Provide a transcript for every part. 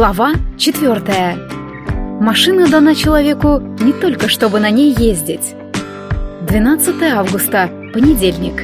Глава четвертая. Машина дана человеку не только чтобы на ней ездить. 12 августа, понедельник.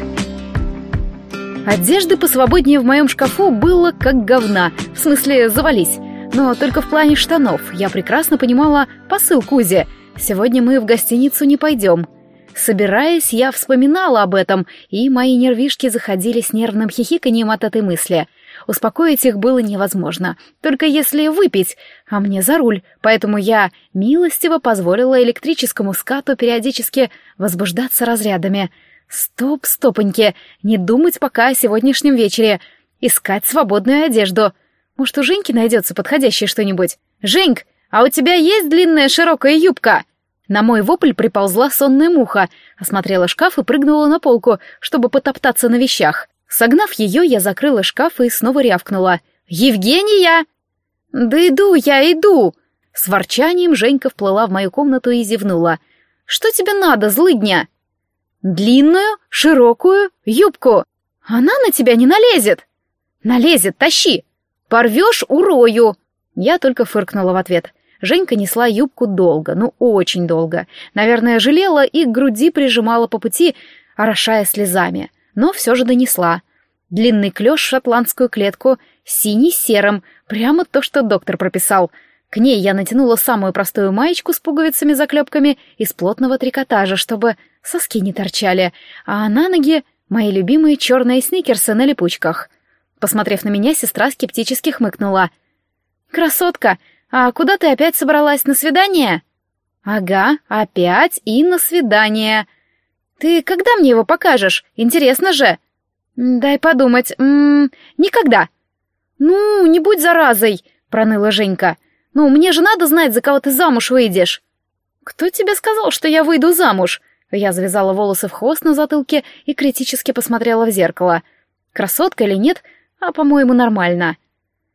Одежды посвободнее в моем шкафу было как говна, в смысле завались. Но только в плане штанов я прекрасно понимала посыл Кузе. Сегодня мы в гостиницу не пойдем. Собираясь, я вспоминала об этом, и мои нервишки заходили с нервным хихиканием от этой мысли. Успокоить их было невозможно, только если выпить, а мне за руль, поэтому я милостиво позволила электрическому скату периодически возбуждаться разрядами. Стоп, стопоньки, не думать пока о сегодняшнем вечере. Искать свободную одежду. Может, у Женьки найдется подходящее что-нибудь? «Женьк, а у тебя есть длинная широкая юбка?» На мой вопль приползла сонная муха, осмотрела шкаф и прыгнула на полку, чтобы потоптаться на вещах. Согнав ее, я закрыла шкаф и снова рявкнула. «Евгения!» «Да иду я, иду!» С ворчанием Женька вплыла в мою комнату и зевнула. «Что тебе надо, злыдня?» «Длинную, широкую, юбку. Она на тебя не налезет!» «Налезет, тащи! Порвешь — урою!» Я только фыркнула в ответ. Женька несла юбку долго, ну очень долго. Наверное, жалела и к груди прижимала по пути, орошая слезами но все же донесла. Длинный клеш, шотландскую клетку, синий серым, прямо то, что доктор прописал. К ней я натянула самую простую маечку с пуговицами-заклепками из плотного трикотажа, чтобы соски не торчали, а на ноги мои любимые черные сникерсы на липучках. Посмотрев на меня, сестра скептически хмыкнула. «Красотка, а куда ты опять собралась на свидание?» «Ага, опять и на свидание», «Ты когда мне его покажешь? Интересно же!» «Дай подумать. М -м, никогда!» «Ну, не будь заразой!» — проныла Женька. «Ну, мне же надо знать, за кого ты замуж выйдешь!» «Кто тебе сказал, что я выйду замуж?» Я завязала волосы в хвост на затылке и критически посмотрела в зеркало. Красотка или нет, а, по-моему, нормально.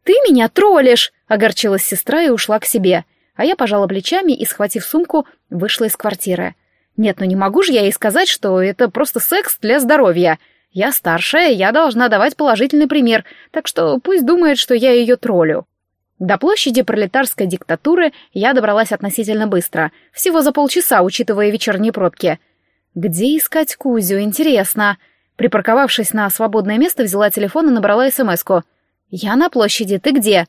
«Ты меня троллишь!» — огорчилась сестра и ушла к себе. А я пожала плечами и, схватив сумку, вышла из квартиры. Нет, ну не могу же я ей сказать, что это просто секс для здоровья. Я старшая, я должна давать положительный пример, так что пусть думает, что я ее троллю. До площади пролетарской диктатуры я добралась относительно быстро, всего за полчаса, учитывая вечерние пробки. Где искать Кузю, интересно. Припарковавшись на свободное место, взяла телефон и набрала СМС-ку. «Я на площади, ты где?»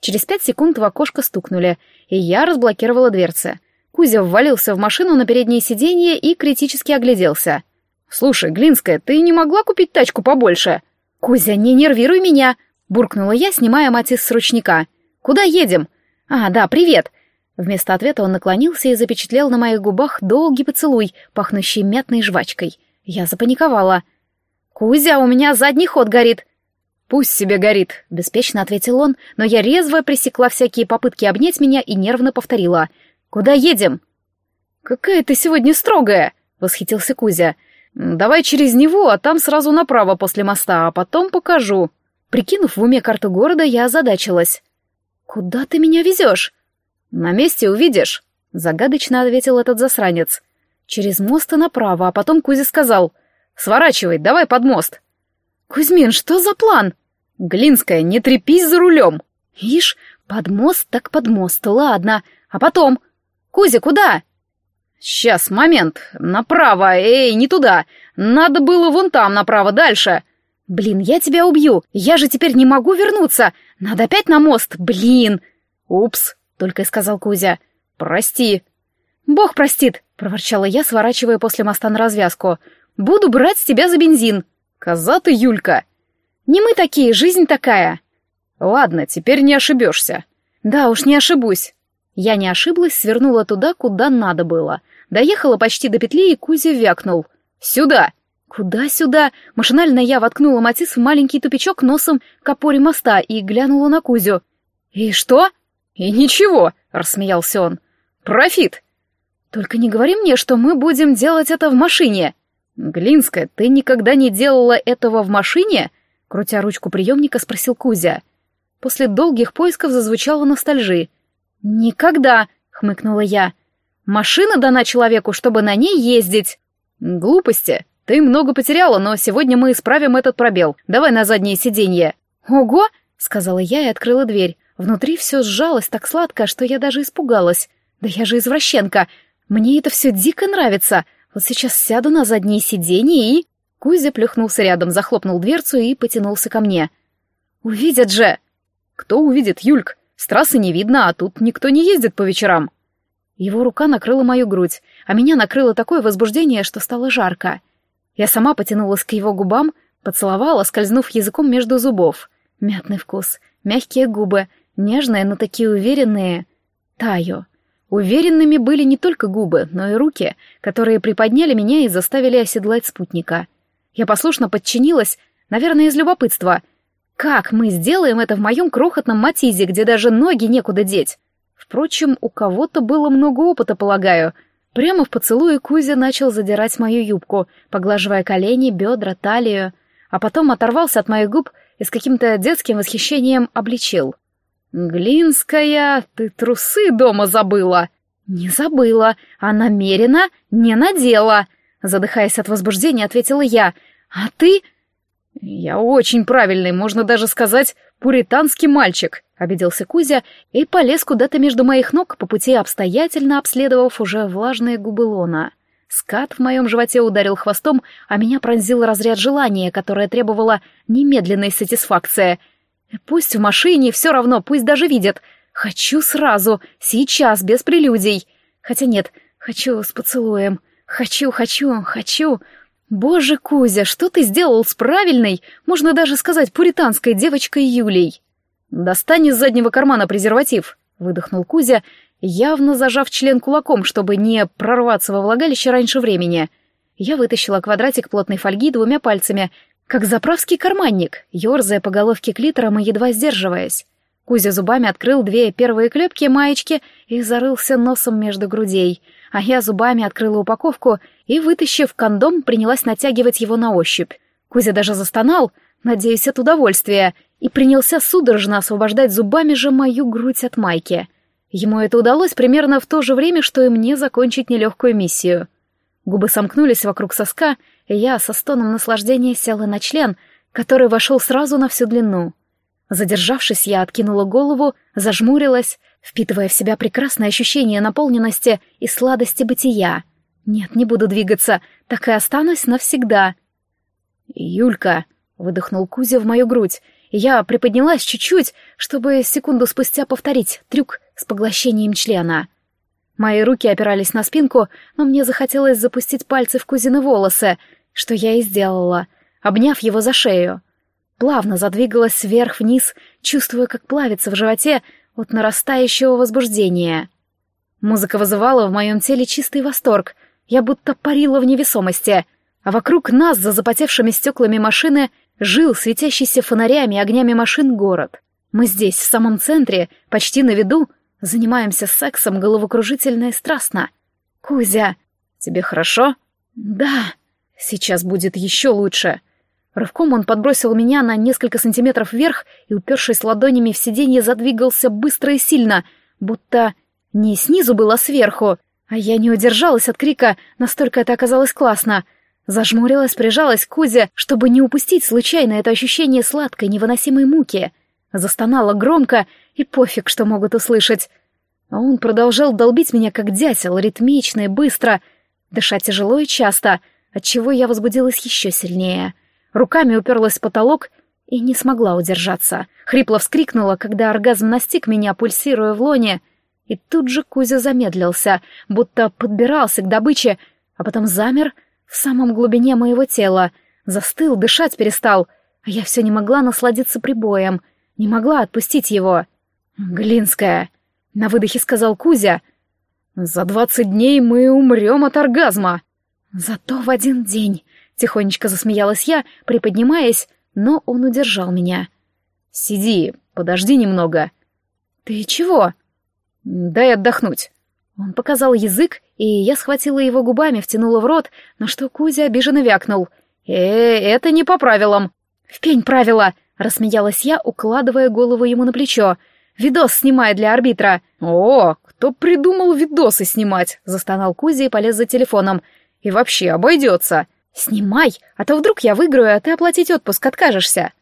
Через пять секунд в окошко стукнули, и я разблокировала дверцы. Кузя ввалился в машину на переднее сиденье и критически огляделся. «Слушай, Глинская, ты не могла купить тачку побольше?» «Кузя, не нервируй меня!» — буркнула я, снимая Матис с ручника. «Куда едем?» «А, да, привет!» Вместо ответа он наклонился и запечатлел на моих губах долгий поцелуй, пахнущий мятной жвачкой. Я запаниковала. «Кузя, у меня задний ход горит!» «Пусть себе горит», — беспечно ответил он, но я резво пресекла всякие попытки обнять меня и нервно повторила — «Куда едем?» «Какая ты сегодня строгая!» — восхитился Кузя. «Давай через него, а там сразу направо после моста, а потом покажу». Прикинув в уме карту города, я озадачилась. «Куда ты меня везешь?» «На месте увидишь», — загадочно ответил этот засранец. «Через мост и направо, а потом Кузя сказал. Сворачивай, давай под мост». «Кузьмин, что за план?» «Глинская, не трепись за рулем!» «Ишь, под мост так под мост, ладно. А потом...» «Кузя, куда?» «Сейчас, момент. Направо. Эй, не туда. Надо было вон там, направо, дальше». «Блин, я тебя убью. Я же теперь не могу вернуться. Надо опять на мост. Блин!» «Упс», — только и сказал Кузя. «Прости». «Бог простит», — проворчала я, сворачивая после моста на развязку. «Буду брать с тебя за бензин». «Коза ты, Юлька!» «Не мы такие, жизнь такая». «Ладно, теперь не ошибешься». «Да уж, не ошибусь». Я не ошиблась, свернула туда, куда надо было. Доехала почти до петли, и Кузя вякнул. «Сюда!» «Куда сюда?» Машинально я воткнула Матис в маленький тупичок носом к опоре моста и глянула на Кузю. «И что?» «И ничего», — рассмеялся он. «Профит!» «Только не говори мне, что мы будем делать это в машине!» «Глинская, ты никогда не делала этого в машине?» Крутя ручку приемника, спросил Кузя. После долгих поисков зазвучала ностальжи. «Никогда!» — хмыкнула я. «Машина дана человеку, чтобы на ней ездить!» «Глупости! Ты много потеряла, но сегодня мы исправим этот пробел. Давай на заднее сиденье!» «Ого!» — сказала я и открыла дверь. Внутри все сжалось так сладко, что я даже испугалась. Да я же извращенка. Мне это все дико нравится. Вот сейчас сяду на заднее сиденье и... Кузя плюхнулся рядом, захлопнул дверцу и потянулся ко мне. «Увидят же!» «Кто увидит, Юльк? С трассы не видно, а тут никто не ездит по вечерам». Его рука накрыла мою грудь, а меня накрыло такое возбуждение, что стало жарко. Я сама потянулась к его губам, поцеловала, скользнув языком между зубов. Мятный вкус, мягкие губы, нежные, но такие уверенные. Таю. Уверенными были не только губы, но и руки, которые приподняли меня и заставили оседлать спутника. Я послушно подчинилась, наверное, из любопытства. Как мы сделаем это в моем крохотном матизе, где даже ноги некуда деть? Впрочем, у кого-то было много опыта, полагаю. Прямо в поцелуе Кузя начал задирать мою юбку, поглаживая колени, бедра, талию, а потом оторвался от моих губ и с каким-то детским восхищением обличил. «Глинская, ты трусы дома забыла!» «Не забыла, а намеренно не надела!» Задыхаясь от возбуждения, ответила я. «А ты...» «Я очень правильный, можно даже сказать, пуританский мальчик», — обиделся Кузя и полез куда-то между моих ног, по пути обстоятельно обследовав уже влажные губы лона. Скат в моем животе ударил хвостом, а меня пронзил разряд желания, которое требовало немедленной сатисфакции — Пусть в машине, все равно, пусть даже видят. Хочу сразу, сейчас, без прелюдий. Хотя нет, хочу с поцелуем. Хочу, хочу, хочу. Боже, Кузя, что ты сделал с правильной, можно даже сказать, пуританской девочкой Юлей? Достань из заднего кармана презерватив, выдохнул Кузя, явно зажав член кулаком, чтобы не прорваться во влагалище раньше времени. Я вытащила квадратик плотной фольги двумя пальцами как заправский карманник, ерзая по головке клитором и едва сдерживаясь. Кузя зубами открыл две первые клепки маечки и зарылся носом между грудей, а я зубами открыла упаковку и, вытащив кондом, принялась натягивать его на ощупь. Кузя даже застонал, надеясь от удовольствия, и принялся судорожно освобождать зубами же мою грудь от майки. Ему это удалось примерно в то же время, что и мне закончить нелегкую миссию. Губы сомкнулись вокруг соска, и я со стоном наслаждения села на член, который вошел сразу на всю длину. Задержавшись, я откинула голову, зажмурилась, впитывая в себя прекрасное ощущение наполненности и сладости бытия. Нет, не буду двигаться, так и останусь навсегда. «Юлька!» — выдохнул Кузя в мою грудь, я приподнялась чуть-чуть, чтобы секунду спустя повторить трюк с поглощением члена. Мои руки опирались на спинку, но мне захотелось запустить пальцы в Кузины волосы, что я и сделала, обняв его за шею. Плавно задвигалась вверх-вниз, чувствуя, как плавится в животе от нарастающего возбуждения. Музыка вызывала в моем теле чистый восторг, я будто парила в невесомости, а вокруг нас, за запотевшими стеклами машины, жил светящийся фонарями и огнями машин город. Мы здесь, в самом центре, почти на виду, занимаемся сексом головокружительно и страстно. «Кузя, тебе хорошо?» «Да», Сейчас будет еще лучше. Рывком он подбросил меня на несколько сантиметров вверх и, упершись ладонями в сиденье, задвигался быстро и сильно, будто не снизу было, а сверху. А я не удержалась от крика, настолько это оказалось классно. Зажмурилась, прижалась к Кузе, чтобы не упустить случайно это ощущение сладкой невыносимой муки. Застонала громко, и пофиг, что могут услышать. А он продолжал долбить меня, как дятел, ритмично и быстро, дышать тяжело и часто — отчего я возбудилась еще сильнее. Руками уперлась в потолок и не смогла удержаться. Хрипло вскрикнула, когда оргазм настиг меня, пульсируя в лоне, и тут же Кузя замедлился, будто подбирался к добыче, а потом замер в самом глубине моего тела, застыл, дышать перестал, а я все не могла насладиться прибоем, не могла отпустить его. «Глинская», — на выдохе сказал Кузя, — «за двадцать дней мы умрем от оргазма». «Зато в один день!» — тихонечко засмеялась я, приподнимаясь, но он удержал меня. «Сиди, подожди немного». «Ты чего?» «Дай отдохнуть». Он показал язык, и я схватила его губами, втянула в рот, на что Кузя обиженно вякнул. «Э, это не по правилам». «В пень правила!» — рассмеялась я, укладывая голову ему на плечо. «Видос снимай для арбитра». «О, кто придумал видосы снимать?» — застонал Кузя и полез за телефоном. И вообще обойдется. Снимай, а то вдруг я выиграю, а ты оплатить отпуск откажешься.